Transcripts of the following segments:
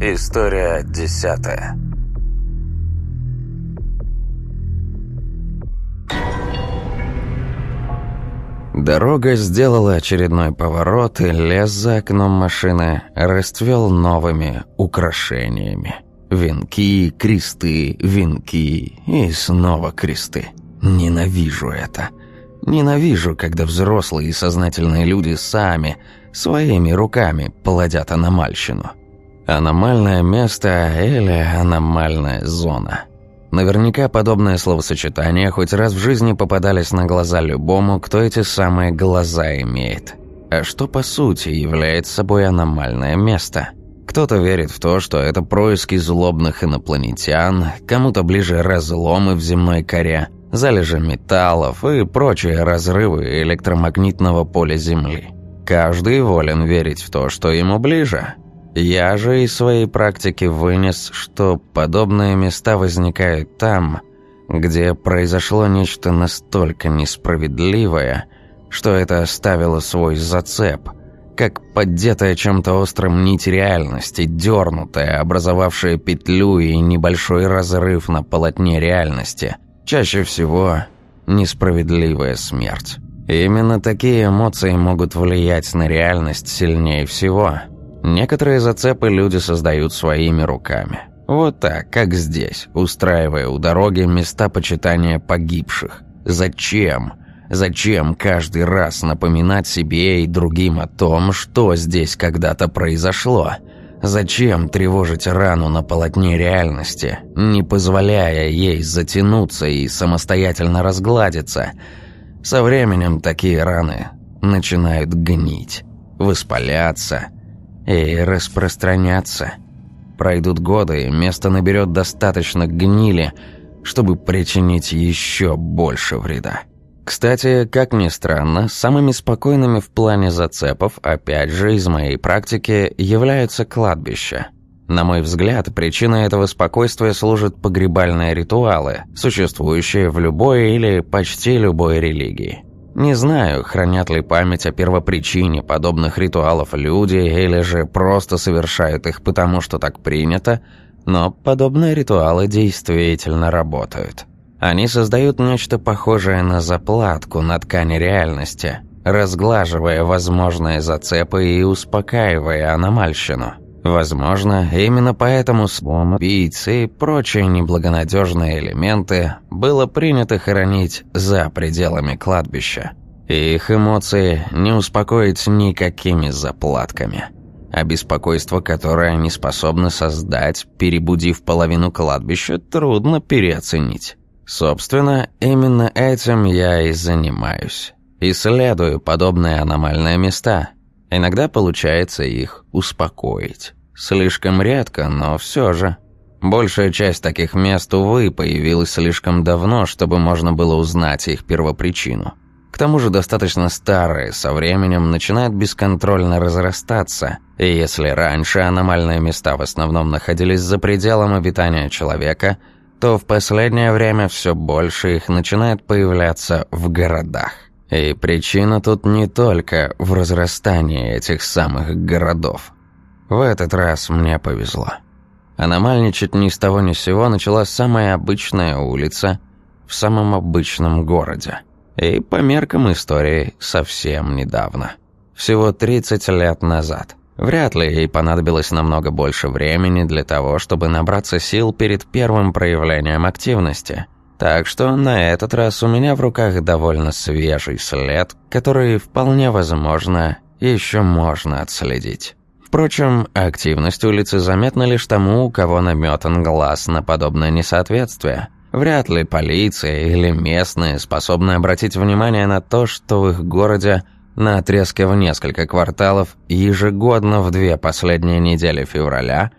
История десятая. Дорога сделала очередной поворот, и лес за окном машины расцвел новыми украшениями. Венки, кресты, венки и снова кресты. Ненавижу это. Ненавижу, когда взрослые и сознательные люди сами, своими руками плодят аномальщину. Аномальное место или аномальная зона. Наверняка подобное словосочетание хоть раз в жизни попадались на глаза любому, кто эти самые глаза имеет. А что по сути является собой аномальное место? Кто-то верит в то, что это происки злобных инопланетян, кому-то ближе разломы в земной коре, залежи металлов и прочие разрывы электромагнитного поля Земли. Каждый волен верить в то, что ему ближе. Я же из своей практики вынес, что подобные места возникают там, где произошло нечто настолько несправедливое, что это оставило свой зацеп, как поддетая чем-то острым нить реальности, дернутая, образовавшая петлю и небольшой разрыв на полотне реальности – Чаще всего несправедливая смерть. именно такие эмоции могут влиять на реальность сильнее всего. Некоторые зацепы люди создают своими руками. Вот так, как здесь, устраивая у дороги места почитания погибших. Зачем? Зачем каждый раз напоминать себе и другим о том, что здесь когда-то произошло? Зачем тревожить рану на полотне реальности, не позволяя ей затянуться и самостоятельно разгладиться? Со временем такие раны начинают гнить, воспаляться и распространяться. Пройдут годы, и место наберет достаточно гнили, чтобы причинить еще больше вреда. Кстати, как ни странно, самыми спокойными в плане зацепов, опять же, из моей практики, являются кладбища. На мой взгляд, причиной этого спокойствия служат погребальные ритуалы, существующие в любой или почти любой религии. Не знаю, хранят ли память о первопричине подобных ритуалов люди или же просто совершают их потому, что так принято, но подобные ритуалы действительно работают. Они создают нечто похожее на заплатку на ткани реальности, разглаживая возможные зацепы и успокаивая аномальщину. Возможно, именно поэтому слом, убийцы и прочие неблагонадежные элементы было принято хоронить за пределами кладбища. И их эмоции не успокоить никакими заплатками. А беспокойство, которое они способны создать, перебудив половину кладбища, трудно переоценить. Собственно, именно этим я и занимаюсь. Исследую подобные аномальные места. Иногда получается их успокоить. Слишком редко, но все же. Большая часть таких мест, увы, появилась слишком давно, чтобы можно было узнать их первопричину. К тому же достаточно старые, со временем начинают бесконтрольно разрастаться, и если раньше аномальные места в основном находились за пределом обитания человека – то в последнее время все больше их начинает появляться в городах. И причина тут не только в разрастании этих самых городов. В этот раз мне повезло. Аномальничать ни с того ни с сего начала самая обычная улица в самом обычном городе. И по меркам истории совсем недавно. Всего 30 лет назад. Вряд ли ей понадобилось намного больше времени для того, чтобы набраться сил перед первым проявлением активности. Так что на этот раз у меня в руках довольно свежий след, который вполне возможно еще можно отследить. Впрочем, активность улицы заметна лишь тому, у кого наметан глаз на подобное несоответствие. Вряд ли полиция или местные способны обратить внимание на то, что в их городе – на отрезке в несколько кварталов ежегодно в две последние недели февраля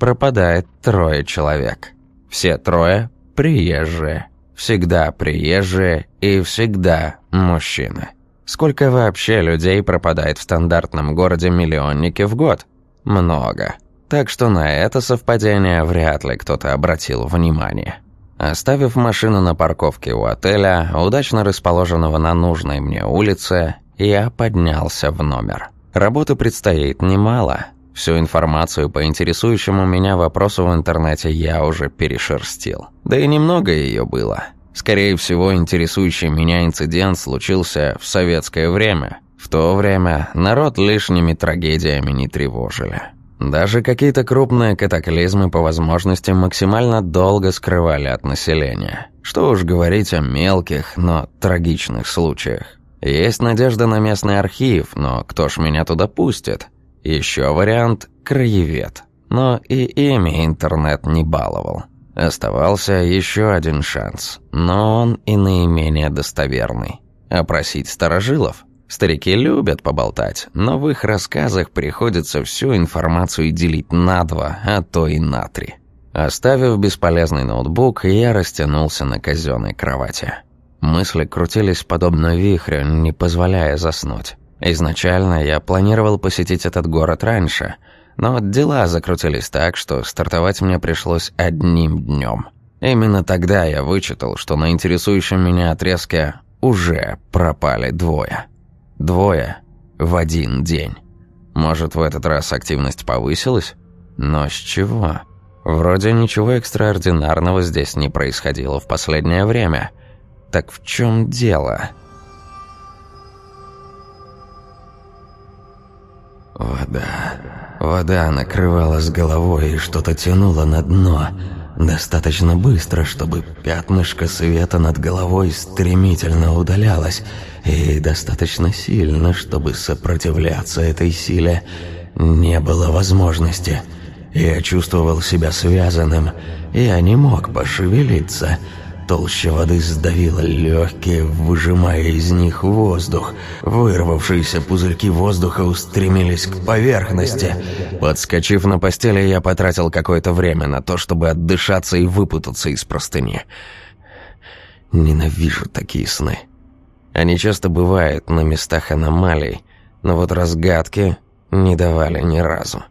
пропадает трое человек. Все трое приезжие, всегда приезжие и всегда мужчины. Сколько вообще людей пропадает в стандартном городе-миллионнике в год? Много. Так что на это совпадение вряд ли кто-то обратил внимание. Оставив машину на парковке у отеля, удачно расположенного на нужной мне улице, я поднялся в номер. Работы предстоит немало. Всю информацию по интересующему меня вопросу в интернете я уже перешерстил. Да и немного ее было. Скорее всего, интересующий меня инцидент случился в советское время. В то время народ лишними трагедиями не тревожили. Даже какие-то крупные катаклизмы по возможности максимально долго скрывали от населения. Что уж говорить о мелких, но трагичных случаях. Есть надежда на местный архив, но кто ж меня туда пустит? Еще вариант – краевед. Но и ими интернет не баловал. Оставался еще один шанс, но он и наименее достоверный. Опросить старожилов. Старики любят поболтать, но в их рассказах приходится всю информацию делить на два, а то и на три. Оставив бесполезный ноутбук, я растянулся на казенной кровати. Мысли крутились подобно вихрю, не позволяя заснуть. Изначально я планировал посетить этот город раньше, но дела закрутились так, что стартовать мне пришлось одним днем. Именно тогда я вычитал, что на интересующем меня отрезке уже пропали двое. Двое в один день. Может, в этот раз активность повысилась? Но с чего? Вроде ничего экстраординарного здесь не происходило в последнее время. Так в чем дело?» Вода. Вода накрывала с головой и что-то тянуло на дно. Достаточно быстро, чтобы пятнышко света над головой стремительно удалялось, и достаточно сильно, чтобы сопротивляться этой силе не было возможности. Я чувствовал себя связанным, я не мог пошевелиться, Толща воды сдавила легкие, выжимая из них воздух. Вырвавшиеся пузырьки воздуха устремились к поверхности. Подскочив на постели, я потратил какое-то время на то, чтобы отдышаться и выпутаться из простыни. Ненавижу такие сны. Они часто бывают на местах аномалий, но вот разгадки не давали ни разу.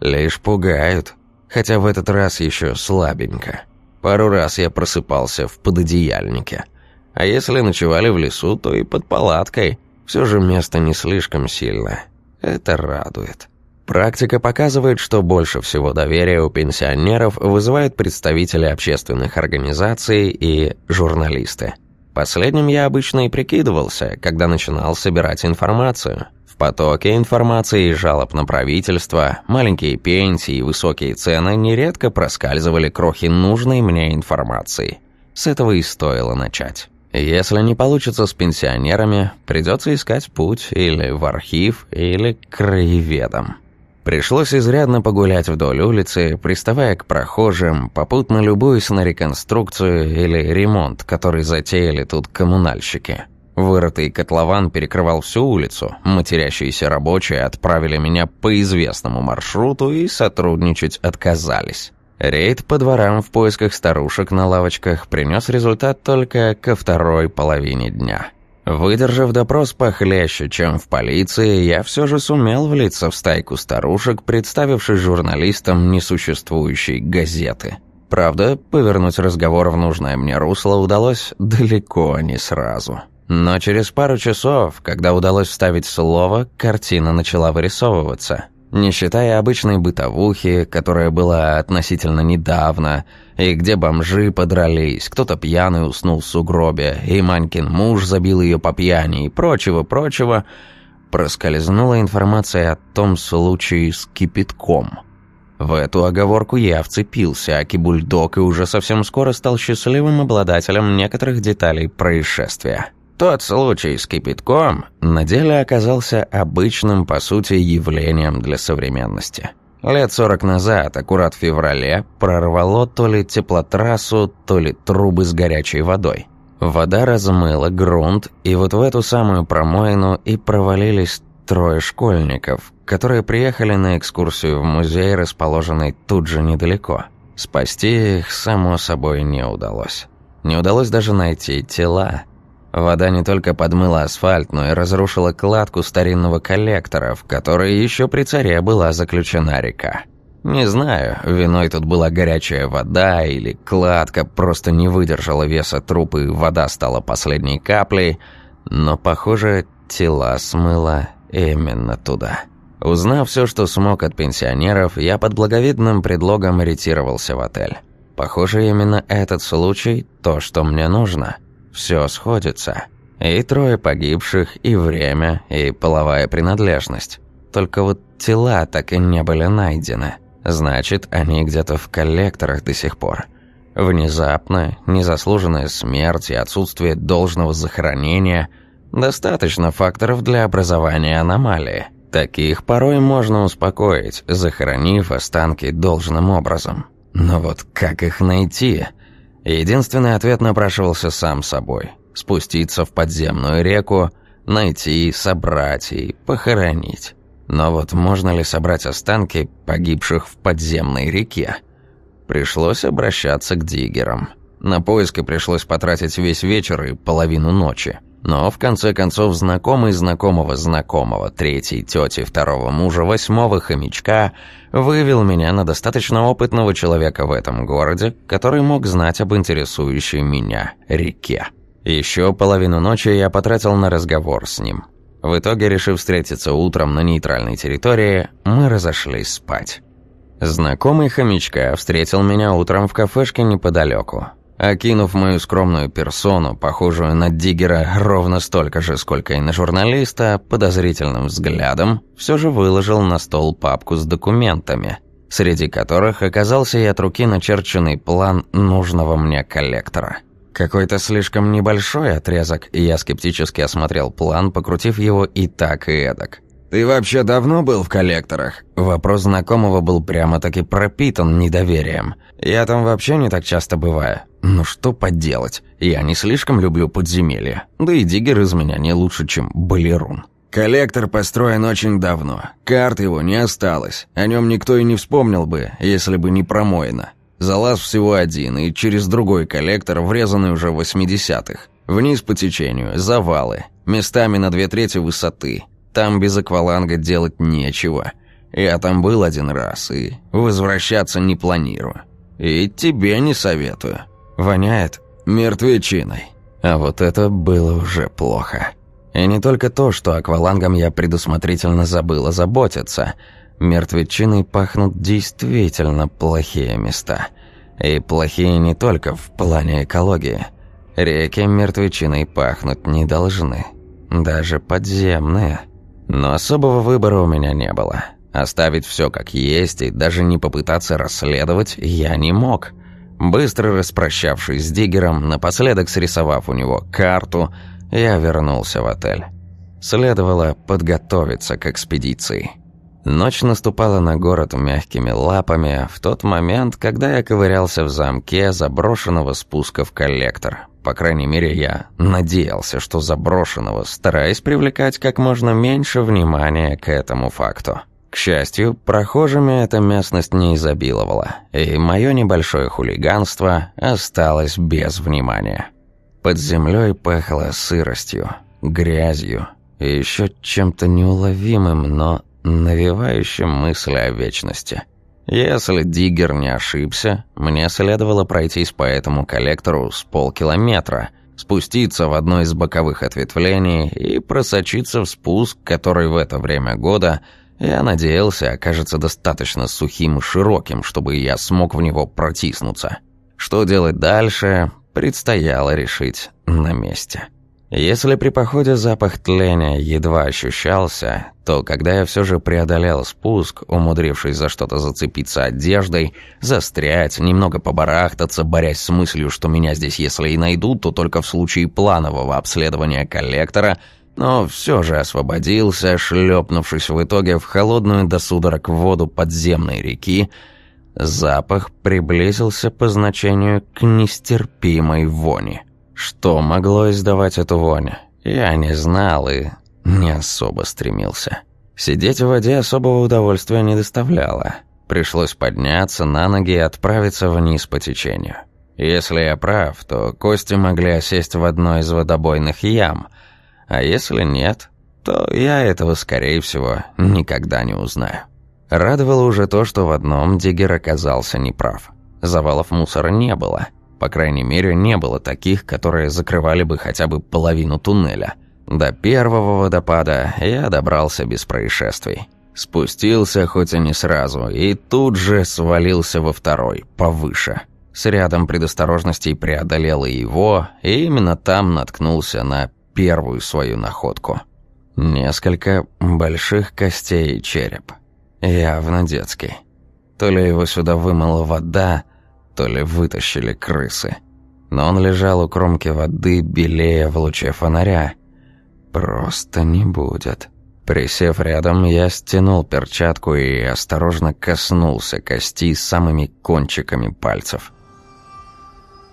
Лишь пугают, хотя в этот раз еще слабенько. Пару раз я просыпался в пододеяльнике. А если ночевали в лесу, то и под палаткой. Все же место не слишком сильное. Это радует. Практика показывает, что больше всего доверия у пенсионеров вызывают представители общественных организаций и журналисты. Последним я обычно и прикидывался, когда начинал собирать информацию – потоке информации и жалоб на правительство, маленькие пенсии и высокие цены нередко проскальзывали крохи нужной мне информации. С этого и стоило начать. Если не получится с пенсионерами, придется искать путь или в архив, или к краеведам. Пришлось изрядно погулять вдоль улицы, приставая к прохожим, попутно любуясь на реконструкцию или ремонт, который затеяли тут коммунальщики. Вырытый котлован перекрывал всю улицу. Матерящиеся рабочие отправили меня по известному маршруту и сотрудничать отказались. Рейд по дворам в поисках старушек на лавочках принес результат только ко второй половине дня. Выдержав допрос похлеще, чем в полиции, я все же сумел влиться в стайку старушек, представившись журналистом несуществующей газеты. Правда, повернуть разговор в нужное мне русло удалось далеко не сразу. Но через пару часов, когда удалось вставить слово, картина начала вырисовываться. Не считая обычной бытовухи, которая была относительно недавно, и где бомжи подрались, кто-то пьяный уснул в сугробе, и Манькин муж забил ее по пьяни и прочего-прочего, проскользнула информация о том случае с кипятком. В эту оговорку я вцепился, а Кибульдог и уже совсем скоро стал счастливым обладателем некоторых деталей происшествия. Тот случай с кипятком на деле оказался обычным, по сути, явлением для современности. Лет сорок назад, аккурат в феврале, прорвало то ли теплотрассу, то ли трубы с горячей водой. Вода размыла грунт, и вот в эту самую промоину и провалились трое школьников, которые приехали на экскурсию в музей, расположенный тут же недалеко. Спасти их, само собой, не удалось. Не удалось даже найти тела. Вода не только подмыла асфальт, но и разрушила кладку старинного коллектора, в которой еще при царе была заключена река. Не знаю, виной тут была горячая вода или кладка просто не выдержала веса трупа и вода стала последней каплей, но, похоже, тела смыло именно туда. Узнав все, что смог от пенсионеров, я под благовидным предлогом ретировался в отель. Похоже, именно этот случай – то, что мне нужно. Все сходится. И трое погибших, и время, и половая принадлежность. Только вот тела так и не были найдены. Значит, они где-то в коллекторах до сих пор. Внезапно, незаслуженная смерть и отсутствие должного захоронения – достаточно факторов для образования аномалии. Таких порой можно успокоить, захоронив останки должным образом. Но вот как их найти? Единственный ответ напрашивался сам собой. Спуститься в подземную реку, найти, собрать и похоронить. Но вот можно ли собрать останки погибших в подземной реке? Пришлось обращаться к диггерам. На поиски пришлось потратить весь вечер и половину ночи. Но в конце концов знакомый знакомого знакомого третьей тети второго мужа восьмого хомячка вывел меня на достаточно опытного человека в этом городе, который мог знать об интересующей меня реке. Еще половину ночи я потратил на разговор с ним. В итоге, решив встретиться утром на нейтральной территории, мы разошлись спать. Знакомый хомячка встретил меня утром в кафешке неподалеку. Окинув мою скромную персону, похожую на диггера ровно столько же, сколько и на журналиста, подозрительным взглядом, все же выложил на стол папку с документами, среди которых оказался и от руки начерченный план нужного мне коллектора. Какой-то слишком небольшой отрезок, и я скептически осмотрел план, покрутив его и так, и эдак. «Ты вообще давно был в коллекторах?» Вопрос знакомого был прямо-таки пропитан недоверием. «Я там вообще не так часто бываю. Ну что поделать, я не слишком люблю подземелья. Да и диггер из меня не лучше, чем балерун». «Коллектор построен очень давно. Карт его не осталось. О нем никто и не вспомнил бы, если бы не промоина. Залаз всего один, и через другой коллектор, врезанный уже в 80-х. Вниз по течению, завалы, местами на две трети высоты, там без акваланга делать нечего. Я там был один раз и возвращаться не планирую. И тебе не советую. Воняет мертвечиной. А вот это было уже плохо. И не только то, что аквалангом я предусмотрительно забыл заботиться. Мертвечиной пахнут действительно плохие места. И плохие не только в плане экологии. Реки мертвечиной пахнуть не должны. Даже подземные – но особого выбора у меня не было. Оставить все как есть и даже не попытаться расследовать я не мог. Быстро распрощавшись с Диггером, напоследок срисовав у него карту, я вернулся в отель. Следовало подготовиться к экспедиции. Ночь наступала на город мягкими лапами в тот момент, когда я ковырялся в замке заброшенного спуска в коллектор. По крайней мере, я надеялся, что заброшенного, стараясь привлекать как можно меньше внимания к этому факту. К счастью, прохожими эта местность не изобиловала, и мое небольшое хулиганство осталось без внимания. Под землей пахло сыростью, грязью и еще чем-то неуловимым, но навевающим мысли о вечности. Если Диггер не ошибся, мне следовало пройтись по этому коллектору с полкилометра, спуститься в одно из боковых ответвлений и просочиться в спуск, который в это время года, я надеялся, окажется достаточно сухим и широким, чтобы я смог в него протиснуться. Что делать дальше, предстояло решить на месте. Если при походе запах тления едва ощущался, то когда я все же преодолел спуск, умудрившись за что-то зацепиться одеждой, застрять, немного побарахтаться, борясь с мыслью, что меня здесь если и найдут, то только в случае планового обследования коллектора, но все же освободился, шлепнувшись в итоге в холодную до судорог воду подземной реки, запах приблизился по значению к нестерпимой вони. Что могло издавать эту вонь? Я не знал и не особо стремился. Сидеть в воде особого удовольствия не доставляло. Пришлось подняться на ноги и отправиться вниз по течению. Если я прав, то кости могли осесть в одной из водобойных ям, а если нет, то я этого, скорее всего, никогда не узнаю. Радовало уже то, что в одном Диггер оказался неправ. Завалов мусора не было – по крайней мере, не было таких, которые закрывали бы хотя бы половину туннеля. До первого водопада я добрался без происшествий. Спустился, хоть и не сразу, и тут же свалился во второй, повыше. С рядом предосторожностей преодолел и его, и именно там наткнулся на первую свою находку. Несколько больших костей и череп. Явно детский. То ли его сюда вымыла вода, то ли вытащили крысы. Но он лежал у кромки воды, белее в луче фонаря. Просто не будет. Присев рядом, я стянул перчатку и осторожно коснулся кости самыми кончиками пальцев.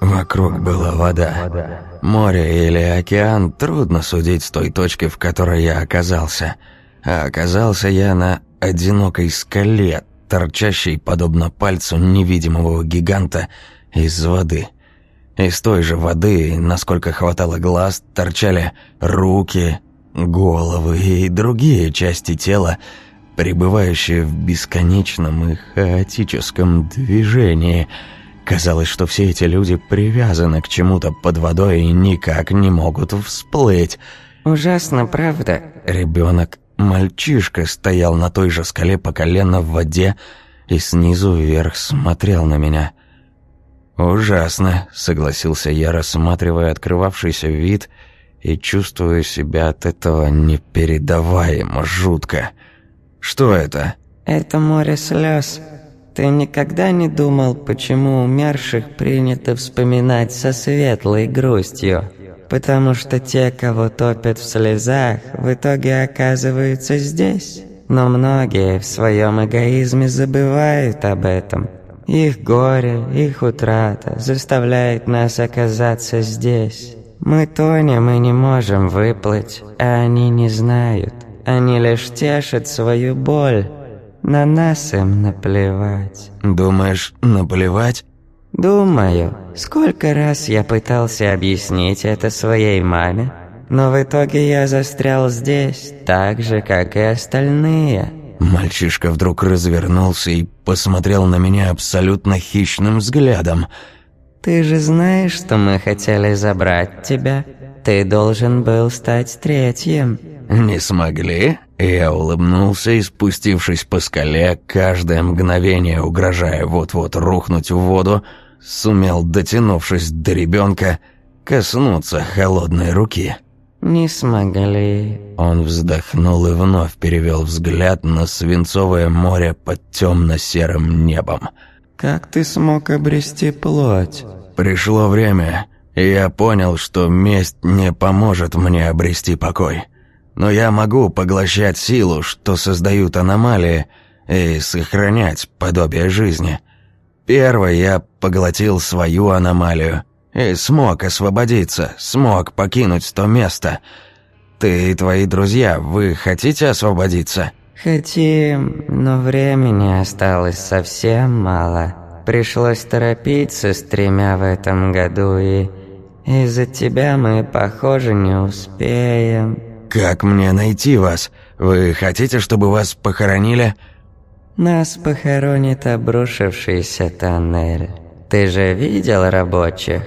Вокруг была вода. Море или океан трудно судить с той точки, в которой я оказался. А оказался я на одинокой скале, торчащей подобно пальцу невидимого гиганта из воды. Из той же воды, насколько хватало глаз, торчали руки, головы и другие части тела, пребывающие в бесконечном и хаотическом движении. Казалось, что все эти люди привязаны к чему-то под водой и никак не могут всплыть. «Ужасно, правда?» Ребенок, мальчишка, стоял на той же скале по колено в воде и снизу вверх смотрел на меня. «Ужасно», — согласился я, рассматривая открывавшийся вид — и чувствую себя от этого непередаваемо жутко. Что это? Это море слез. Ты никогда не думал, почему умерших принято вспоминать со светлой грустью? Потому что те, кого топят в слезах, в итоге оказываются здесь. Но многие в своем эгоизме забывают об этом. Их горе, их утрата заставляет нас оказаться здесь. Мы тонем и не можем выплыть, а они не знают. Они лишь тешат свою боль. На нас им наплевать. Думаешь, наплевать? Думаю. Сколько раз я пытался объяснить это своей маме, но в итоге я застрял здесь, так же, как и остальные. Мальчишка вдруг развернулся и посмотрел на меня абсолютно хищным взглядом – «Ты же знаешь, что мы хотели забрать тебя? Ты должен был стать третьим». «Не смогли?» Я улыбнулся и, спустившись по скале, каждое мгновение угрожая вот-вот рухнуть в воду, сумел, дотянувшись до ребенка, коснуться холодной руки. «Не смогли». Он вздохнул и вновь перевел взгляд на свинцовое море под темно-серым небом. «Как ты смог обрести плоть?» Пришло время, и я понял, что месть не поможет мне обрести покой. Но я могу поглощать силу, что создают аномалии, и сохранять подобие жизни. Первый я поглотил свою аномалию и смог освободиться, смог покинуть то место. Ты и твои друзья, вы хотите освободиться?» «Хотим, но времени осталось совсем мало». Пришлось торопиться с тремя в этом году, и из-за тебя мы, похоже, не успеем. Как мне найти вас? Вы хотите, чтобы вас похоронили? Нас похоронит обрушившийся тоннель. Ты же видел рабочих?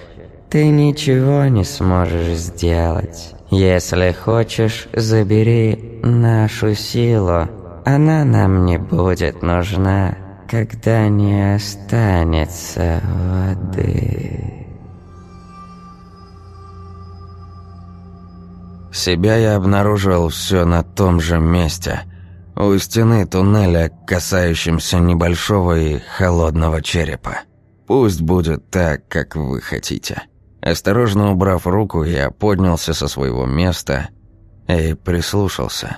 Ты ничего не сможешь сделать. Если хочешь, забери нашу силу. Она нам не будет нужна когда не останется воды. Себя я обнаружил все на том же месте, у стены туннеля, касающимся небольшого и холодного черепа. Пусть будет так, как вы хотите. Осторожно убрав руку, я поднялся со своего места и прислушался.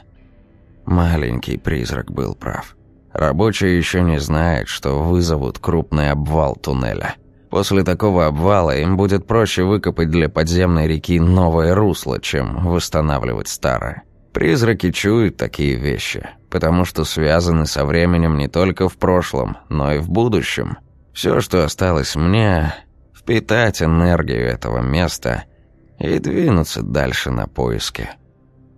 Маленький призрак был прав. Рабочие еще не знают, что вызовут крупный обвал туннеля. После такого обвала им будет проще выкопать для подземной реки новое русло, чем восстанавливать старое. Призраки чуют такие вещи, потому что связаны со временем не только в прошлом, но и в будущем. Все, что осталось мне, впитать энергию этого места и двинуться дальше на поиски.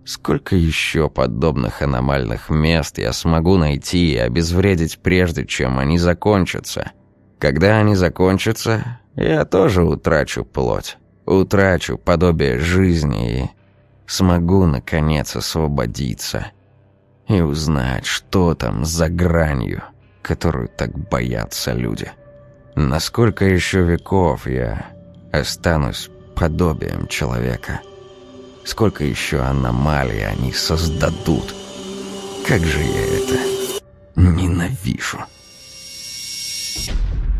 Сколько еще подобных аномальных мест я смогу найти и обезвредить прежде, чем они закончатся? Когда они закончатся, я тоже утрачу плоть, утрачу подобие жизни и смогу, наконец, освободиться. и узнать, что там за гранью, которую так боятся люди. Насколько еще веков я останусь подобием человека? Сколько еще аномалий они создадут? Как же я это ненавижу!» you